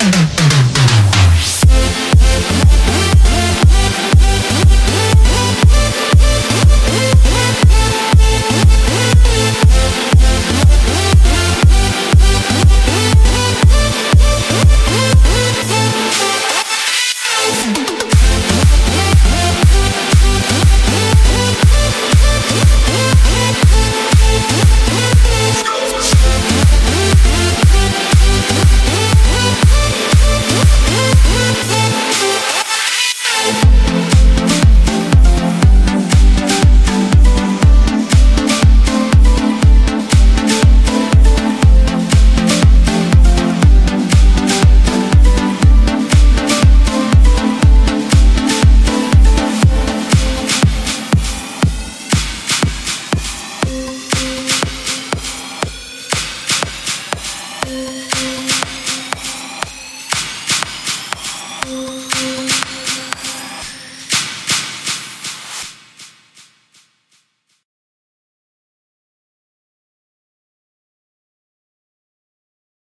Mm-hmm.